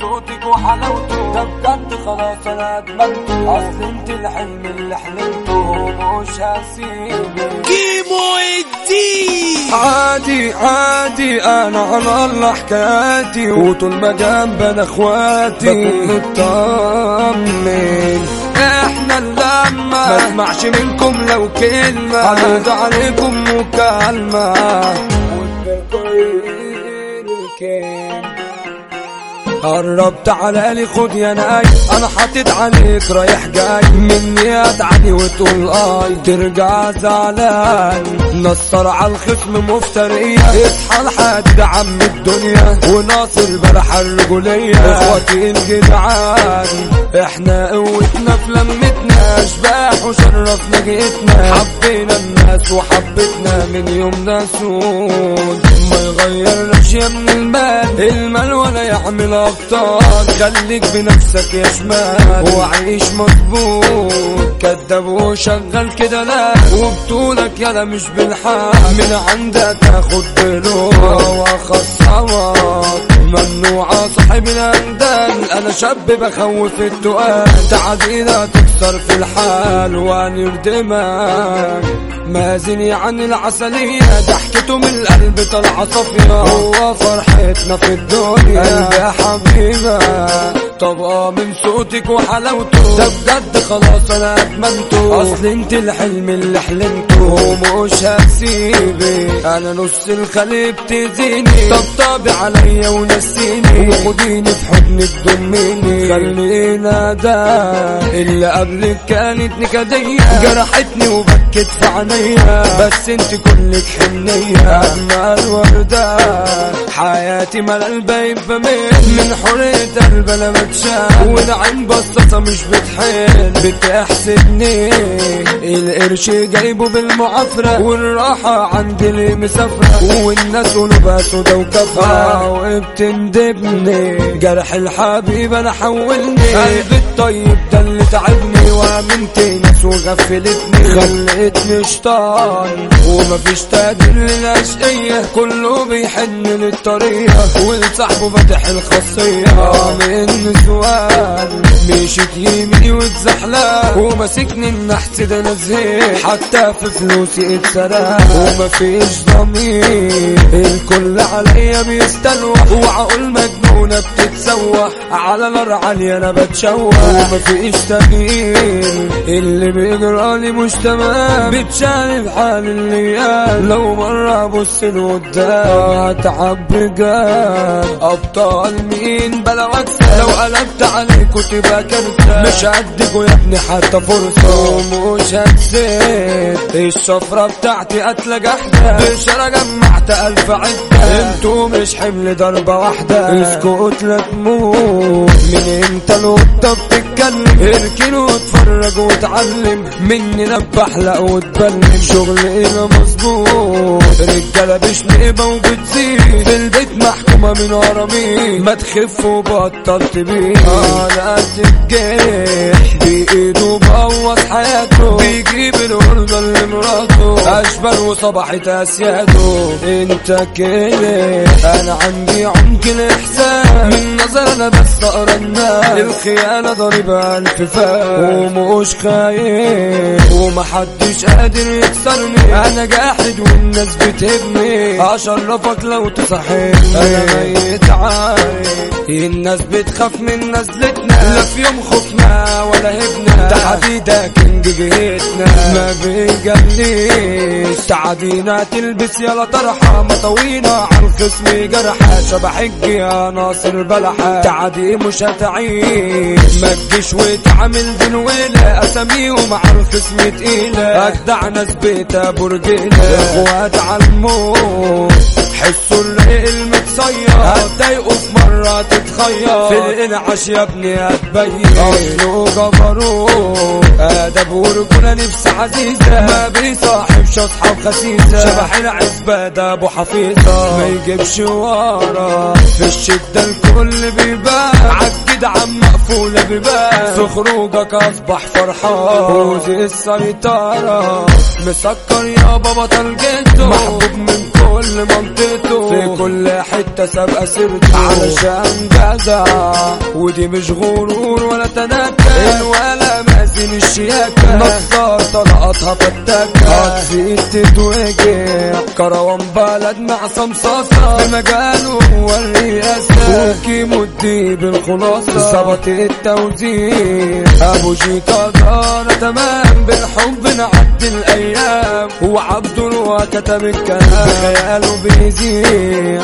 صوتك وحلاوته. ده بجد خلاص أنا ادمنت اصل انت الحلم اللي حلمته مش هسيبك. كيمو الدين. عادي عادي. أنا على الله حكاياتي. وطول ما جنبنا أخواتي. بكون مطمن. إحنا اللمة. ما اسمعش منكم لو كلمة. هنرد عليكم مكالمة قرب تعالى لي خد يا ناي أنا حاطط عليك رايح جاي. مني أدعي وتقول آي. ترجع زعلان نصر على الخصم مفترية. اصحى الحد عم الدنيا. وناصر بلح الرجولية. إخواتي الجدعان. إحنا قوتنا في لمتنا. أشباح وشرفنا جيتنا حبينا الناس وحبتنا من يومنا سود ما يغيرناش يا من المال المال ولا يعمل ابطال خليك بنفسك يا شمال. وعيش مظبوط كداب وشغل كده لا. وبطولك يلا مش بالحال. من عندك اخد بلوح واخصمك ممنوعة صاحب الاندال أنا شاب بخوف التقال تعدينا تكسر في الحال ونردمك مازني عن العسلية ضحكته من القلب طلع صفية هو فرحتنا في الدنيا. قلبي يا حبيبة طبقة من صوتك وحلاوته. ده بجد خلاص أنا ادمنته أصل أنت الحلم اللي حلمته. ومش هسيبك أنا نص الخليج بتزيني طبطبي عليا ونسيني. وخديني في حضنك ضميني خلينا ده اللي قبلك كانت نكدية. جرحتني وبكت في عينيا. بس انت كلك حنية. أجمل وردة. حياتي ملل بايب بميل. من حرية قلب أنا بتشال والعين بصاصة مش بتحل بتحسدني. القرش جايبه بالمعافرة والراحة عندي اللي مسافرة. والناس قلوبها سودا وكفرة وبتندبني. جرح الحبيب أنا حولني. قلبي الطيب ده اللي تعبني. وامنت ناس وغفلتني خلتني شطان ومفيش تقدير للأشقية كله بيحن للطريقة. ولصاحبه فاتح الخاصية. من نسوان مشيت يميني واتزحلق. وماسكني النحس ده أنا حتى في فلوسي اتسرق ومفيش ضمير. الكل عليا بيستلوح. وعقول مجنونة بتتسوح. على نار عالية أنا بتشوح. ومفيش تغيير. اللي بيجرالي مش تمام بتشالي بحال الليال لو مرة ابص لقدام هتعب بجد أبطال مين؟ بلا واكسب لو قلبت عليكوا تبقى كارثة مش هديكوا يا ابني حتى فرصة. ومش هكسب الشفرة بتاعتي قتلة جحدة بشارة جمعت ألف عدة. أنتوا مش حمل ضربة واحدة. اسكت لا تموت. من إمتى القطة بتتكلم؟ اركن واتفرج واتعلم مني نبح لا واتبلم شغلنا مظبوط. رجالة بشنقبة وبتزيد. في البيت محكومة من ورا مين؟ ما تخف وبطل تبيع أنا قد الجرح بإيده بوظ حياته. بيجيب الوردة لمراته اشبال وصبحت أسياده. أنت كده. أنا عندي عمق الاحساس من نظر أنا بس اقرا الناس. الخيانة ضريبة ألف ومش خايف. ومحدش قادر يكسرني. أنا جاحد والناس بتهبني. أشرفك لو تصحيني أنا ميت الناس بتخاف من نزلتنا. لا في يوم خفنا ولا هبنا ده حديدة كينج جيتنا ما بيجليش تعدينا تلبس يلا طرحة مطوينا على الخصم جرحة شبح يا ناصر بلحة. تعدي مش هتعيش. ما تجيش وتعمل بنويلة أساميهم على الخصم تقيلة. أجدع ناس بيتا برجيلة. اخوات على الموت. حسوا الرق المتصير هتضايقوا في مرة تتخير في الانعاش يا ابني هتبين. اصله جبروت ادب ورجولة نفس عزيزة. ما بيصاحبش اصحاب خسيسة. شبح العزبة ده أبو حفيظة. ما يجيبش ورا. في الشدة الكل بيبان. عالجد عم مقفولة بيبان في خروجك أصبح فرحان فوزي السيطرة. مسكر يا بابا طلقته محبوب من كل منطقته. في كل حتة سابقة سيرته علشان جدع ودي مش غرور ولا تنكر ولا مازن الشياكة. نصار طلقاتها فتاكة هتزيد تتوجع كروان بلد مع صمصاصة. في مجاله هو الرئاسة وكيمو الدي بالخلاصة. ظبط التوزيع. أبو جيتا دار تمام. بالحب نعدي الأيام. هو عبد الوا كتب الكلام. خياله بيزيع.